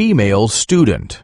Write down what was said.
female student.